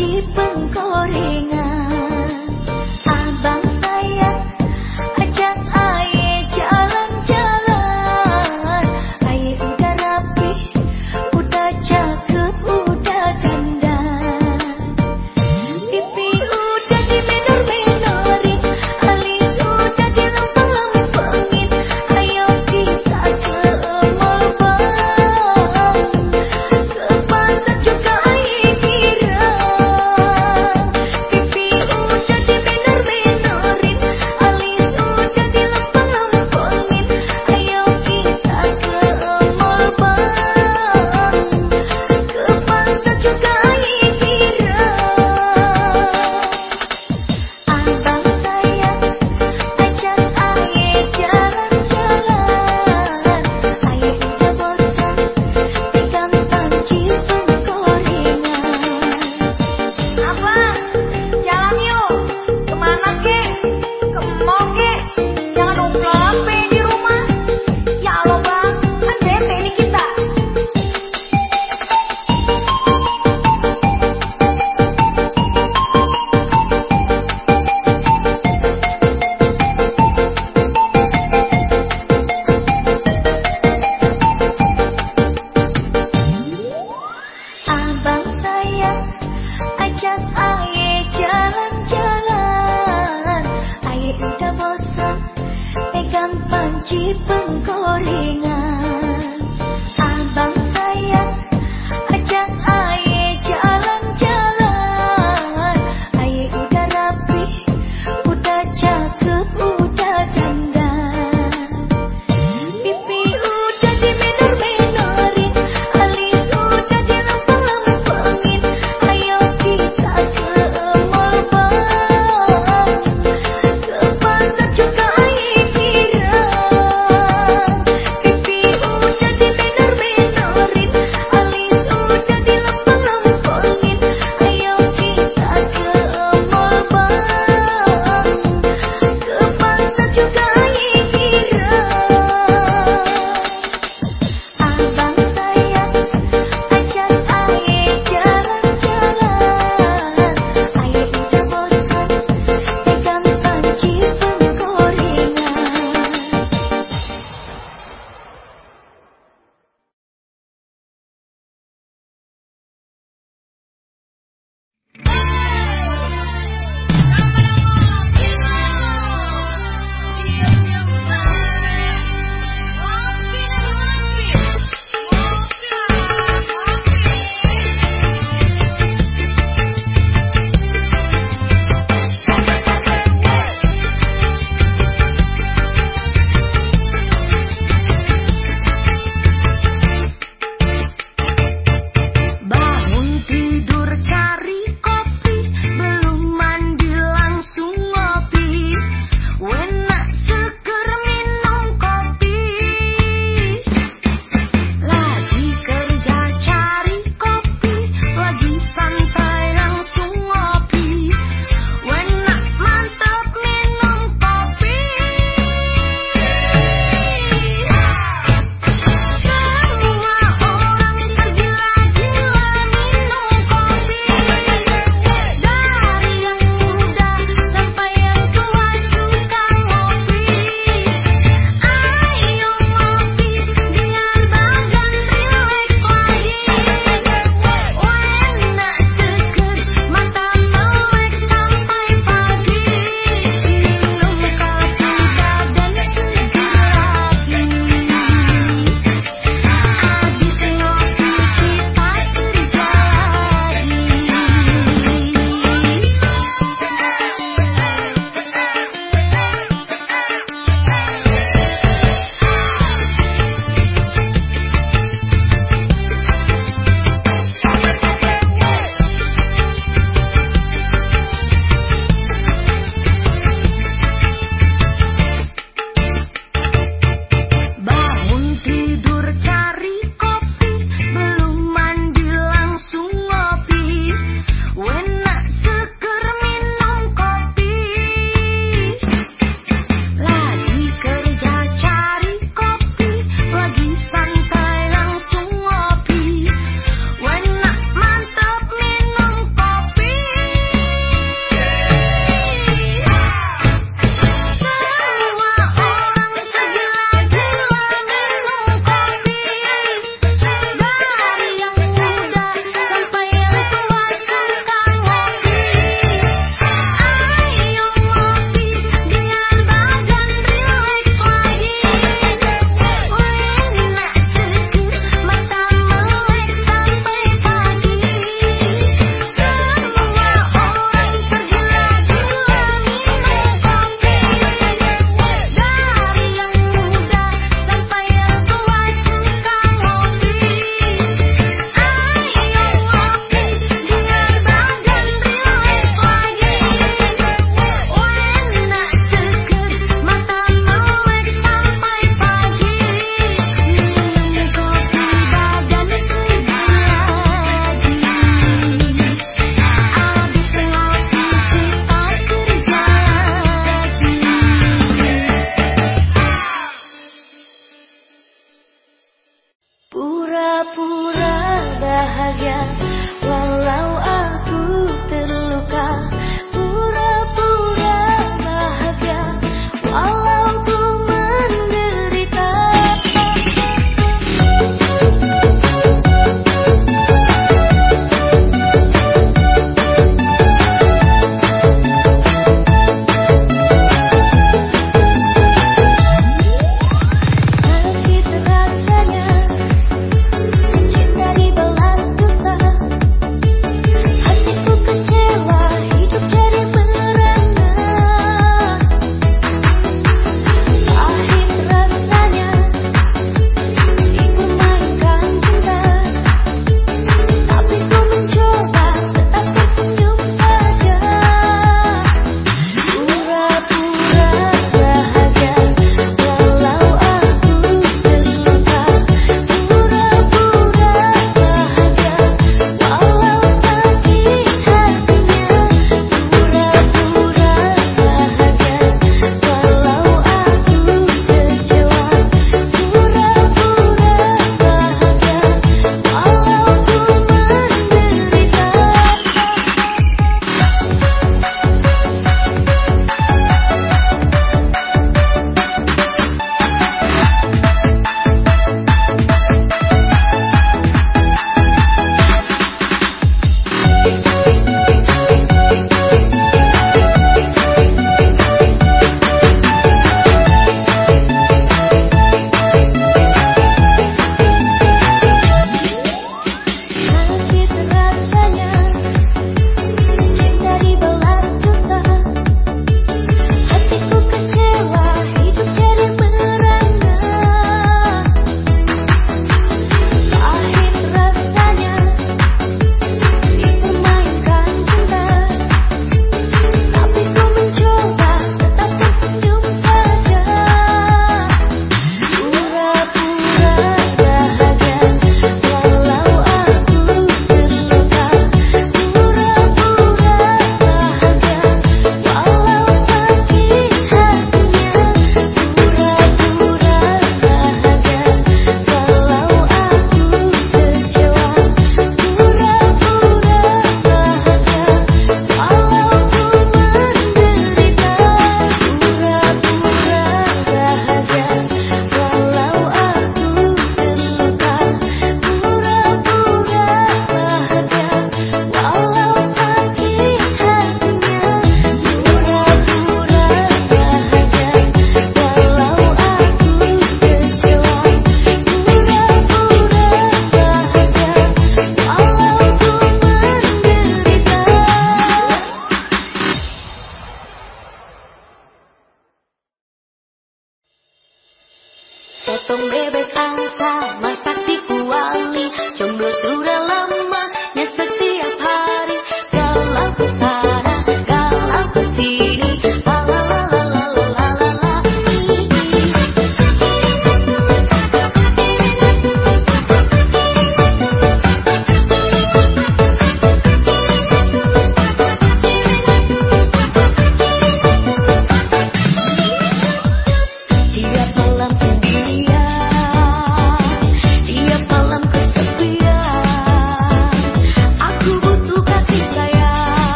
cipeng gorengan